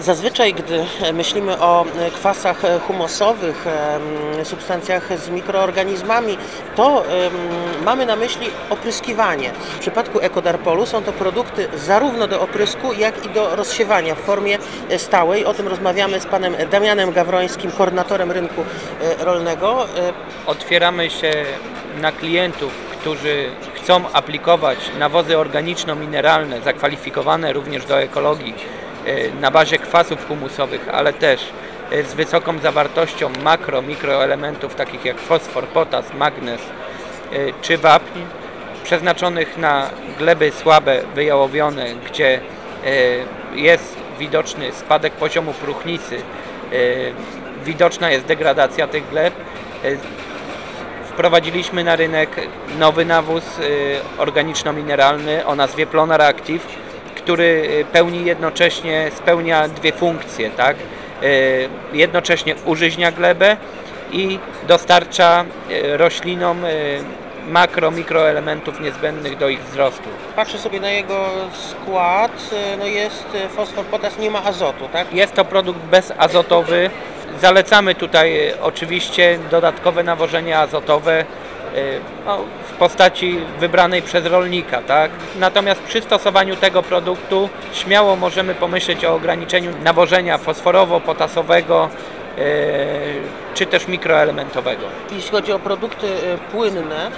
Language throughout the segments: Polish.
Zazwyczaj, gdy myślimy o kwasach humusowych, substancjach z mikroorganizmami, to mamy na myśli opryskiwanie. W przypadku Ekodarpolu są to produkty zarówno do oprysku, jak i do rozsiewania w formie stałej. O tym rozmawiamy z panem Damianem Gawrońskim, koordynatorem rynku e, rolnego. E, Otwieramy się na klientów, którzy chcą aplikować nawozy organiczno-mineralne, zakwalifikowane również do ekologii na bazie kwasów humusowych, ale też e, z wysoką zawartością makro, mikroelementów takich jak fosfor, potas, magnez e, czy wapń, przeznaczonych na gleby słabe, wyjałowione, gdzie e, jest widoczny spadek poziomu próchnicy, widoczna jest degradacja tych gleb. Wprowadziliśmy na rynek nowy nawóz organiczno-mineralny o nazwie Plonar Active, który y, pełni jednocześnie, spełnia dwie funkcje, tak? Y, Jednocześnie użyźnia glebę i dostarcza y, roślinom makro, mikroelementów niezbędnych do ich wzrostu. Patrzę sobie na jego skład, no jest fosfor, potas, nie ma azotu, tak? Jest to produkt bezazotowy. Zalecamy tutaj oczywiście dodatkowe nawożenie azotowe no, w postaci wybranej przez rolnika. Tak? Natomiast przy stosowaniu tego produktu śmiało możemy pomyśleć o ograniczeniu nawożenia fosforowo-potasowego e, czy też mikroelementowego. Jeśli chodzi o produkty e, płynne,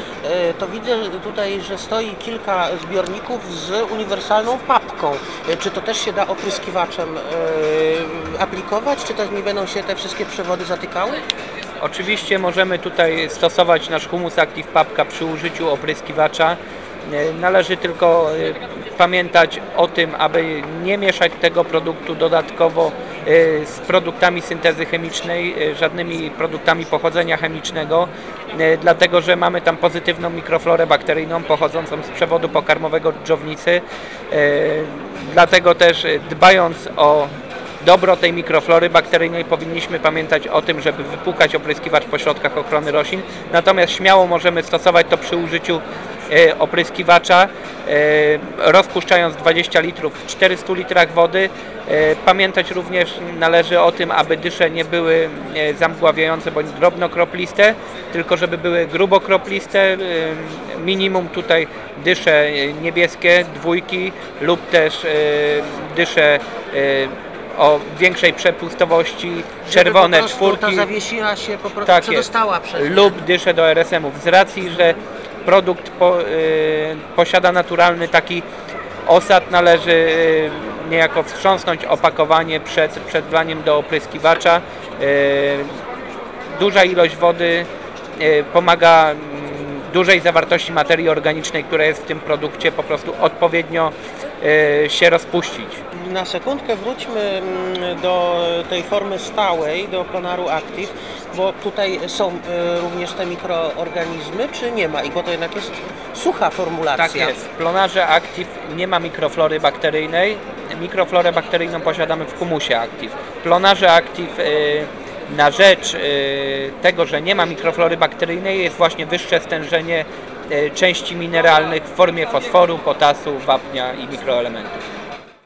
to widzę tutaj, że stoi kilka zbiorników z uniwersalną papką. Czy to też się da opryskiwaczem aplikować, czy też mi będą się te wszystkie przewody zatykały? Oczywiście możemy tutaj stosować nasz humus Active Papka przy użyciu opryskiwacza. E, Należy tylko e, pamiętać o tym, aby nie mieszać tego produktu dodatkowo e, z produktami syntezy chemicznej, żadnymi produktami pochodzenia chemicznego, dlatego że mamy tam pozytywną mikroflorę bakteryjną pochodzącą z przewodu pokarmowego dżownicy. Dlatego też dbając o dobro tej mikroflory bakteryjnej powinniśmy pamiętać o tym, żeby wypłukać opryskiwacz po środkach ochrony roślin. Natomiast śmiało możemy stosować to przy użyciu e, opryskiwacza, e, rozpuszczając 20 litrów w 400 litrach wody. E, Pamiętać również należy o tym, aby dysze nie były zamgławiające bądź drobnokropliste, tylko żeby były grubokropliste. Minimum tutaj dysze niebieskie, dwójki lub też dysze o większej przepustowości, czerwone po czwórki ta zawiesiła się po prostu Tak przedostała przez lub dysze do RSM-ów. Z racji, że produkt po, y, posiada naturalny taki osad, należy y, niejako wstrząsnąć opakowanie przed, przed wlaniem do opryskiwacza. Y, duża ilość wody y, pomaga mm, dużej zawartości materii organicznej, która jest w tym produkcie, po prostu odpowiednio się rozpuścić. Na sekundkę wróćmy mm, do tej formy stałej, do Pronaru Active, bo tutaj są e, również te mikroorganizmy, czy nie ma ich, bo to jednak jest sucha formulacja. Tak jest. W plonarze Active nie ma mikroflory bakteryjnej. Mikroflorę bakteryjną posiadamy w humusie Active. W plonarze Active y, na rzecz tego, że nie ma mikroflory bakteryjnej jest właśnie wyższe stężenie części mineralnych w formie fosforu, potasu, wapnia i mikroelementów.